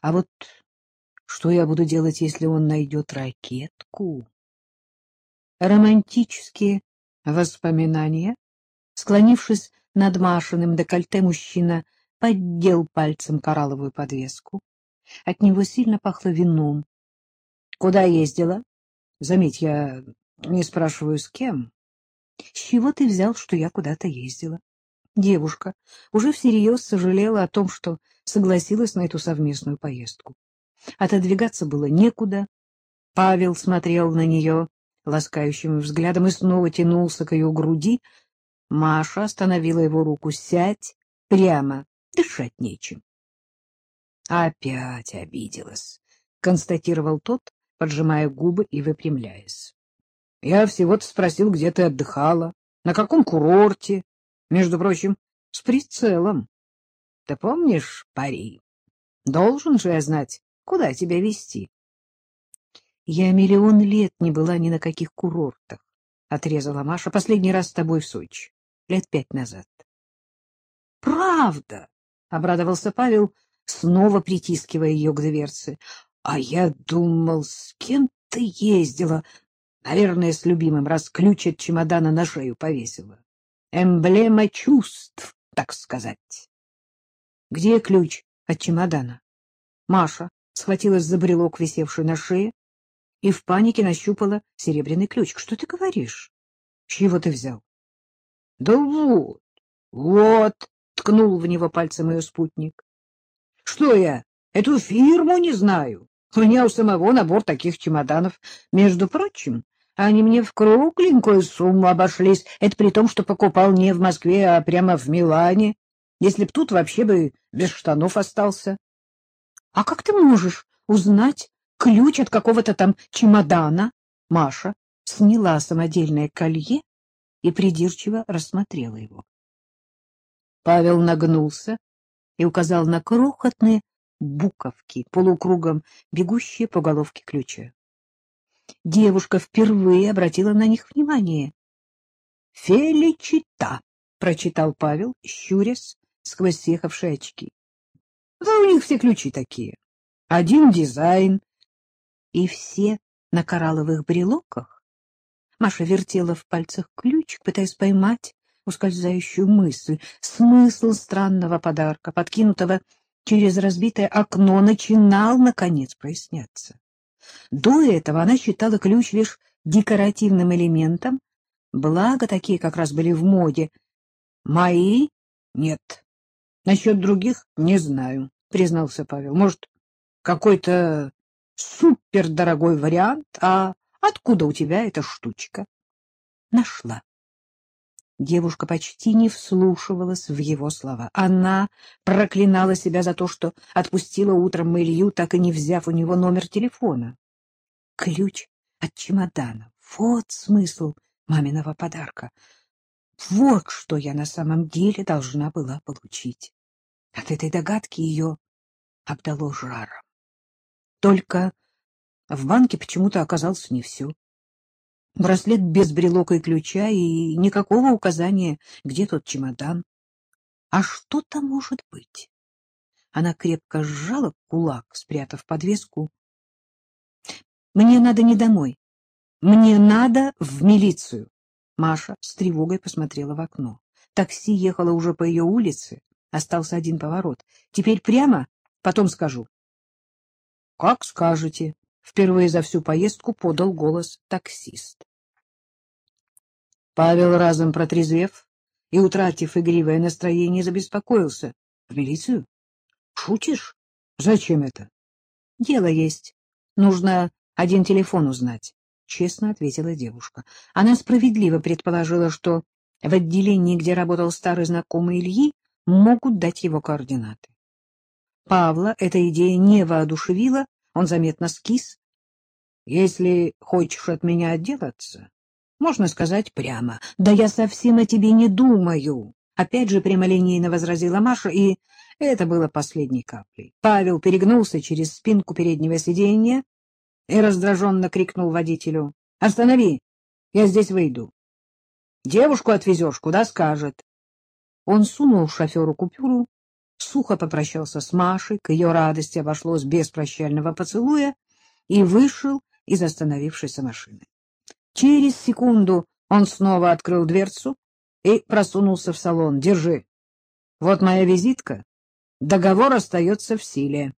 А вот что я буду делать, если он найдет ракетку? Романтические воспоминания. Склонившись над Машиным декольте, мужчина поддел пальцем коралловую подвеску. От него сильно пахло вином. — Куда ездила? Заметь, я не спрашиваю, с кем. — С чего ты взял, что я куда-то ездила? Девушка уже всерьез сожалела о том, что согласилась на эту совместную поездку. Отодвигаться было некуда. Павел смотрел на нее ласкающим взглядом и снова тянулся к ее груди. Маша остановила его руку. — Сядь прямо, дышать нечем. — Опять обиделась, — констатировал тот, поджимая губы и выпрямляясь. — Я всего-то спросил, где ты отдыхала, на каком курорте, между прочим, с прицелом. Ты помнишь пари? Должен же я знать, куда тебя вести. Я миллион лет не была ни на каких курортах, — отрезала Маша. Последний раз с тобой в Сочи, лет пять назад. — Правда! — обрадовался Павел, снова притискивая ее к дверце. — А я думал, с кем ты ездила? Наверное, с любимым, раз ключ от чемодана на шею повесила. Эмблема чувств, так сказать. — Где ключ от чемодана? Маша схватилась за брелок, висевший на шее, и в панике нащупала серебряный ключик. — Что ты говоришь? — чего ты взял? — Да вот, вот, — ткнул в него пальцем ее спутник. — Что я, эту фирму не знаю? У меня у самого набор таких чемоданов. Между прочим, они мне в кругленькую сумму обошлись. Это при том, что покупал не в Москве, а прямо в Милане. Если б тут вообще бы без штанов остался. — А как ты можешь узнать, ключ от какого-то там чемодана. Маша сняла самодельное колье и придирчиво рассмотрела его. Павел нагнулся и указал на крохотные буковки, полукругом бегущие по головке ключа. Девушка впервые обратила на них внимание. — Феличита, — прочитал Павел, щурясь сквозь съехавшие очки. — Да у них все ключи такие. Один дизайн, и все на коралловых брелоках? Маша вертела в пальцах ключик, пытаясь поймать ускользающую мысль. Смысл странного подарка, подкинутого через разбитое окно, начинал, наконец, проясняться. До этого она считала ключ лишь декоративным элементом, благо такие как раз были в моде. Мои — нет. Насчет других — не знаю, — признался Павел. Может, какой-то супердорогой вариант, а откуда у тебя эта штучка? Нашла. Девушка почти не вслушивалась в его слова. Она проклинала себя за то, что отпустила утром Илью, так и не взяв у него номер телефона. Ключ от чемодана. Вот смысл маминого подарка. Вот что я на самом деле должна была получить. От этой догадки ее обдало жаром. Только в банке почему-то оказалось не все. Браслет без брелока и ключа, и никакого указания, где тот чемодан. А что там может быть? Она крепко сжала кулак, спрятав подвеску. — Мне надо не домой. Мне надо в милицию. Маша с тревогой посмотрела в окно. Такси ехало уже по ее улице. Остался один поворот. Теперь прямо, потом скажу. — Как скажете, — впервые за всю поездку подал голос таксист. Павел, разом протрезвев и утратив игривое настроение, забеспокоился. — В милицию? — Шутишь? Зачем это? — Дело есть. Нужно один телефон узнать, — честно ответила девушка. Она справедливо предположила, что в отделении, где работал старый знакомый Ильи, могут дать его координаты. Павла эта идея не воодушевила, он заметно скис. — Если хочешь от меня отделаться, можно сказать прямо. — Да я совсем о тебе не думаю. Опять же прямолинейно возразила Маша, и это было последней каплей. Павел перегнулся через спинку переднего сиденья и раздраженно крикнул водителю. — Останови, я здесь выйду. Девушку отвезешь, куда скажет. Он сунул шоферу купюру сухо попрощался с Машей, к ее радости обошлось без прощального поцелуя, и вышел из остановившейся машины. Через секунду он снова открыл дверцу и просунулся в салон. — Держи. Вот моя визитка. Договор остается в силе.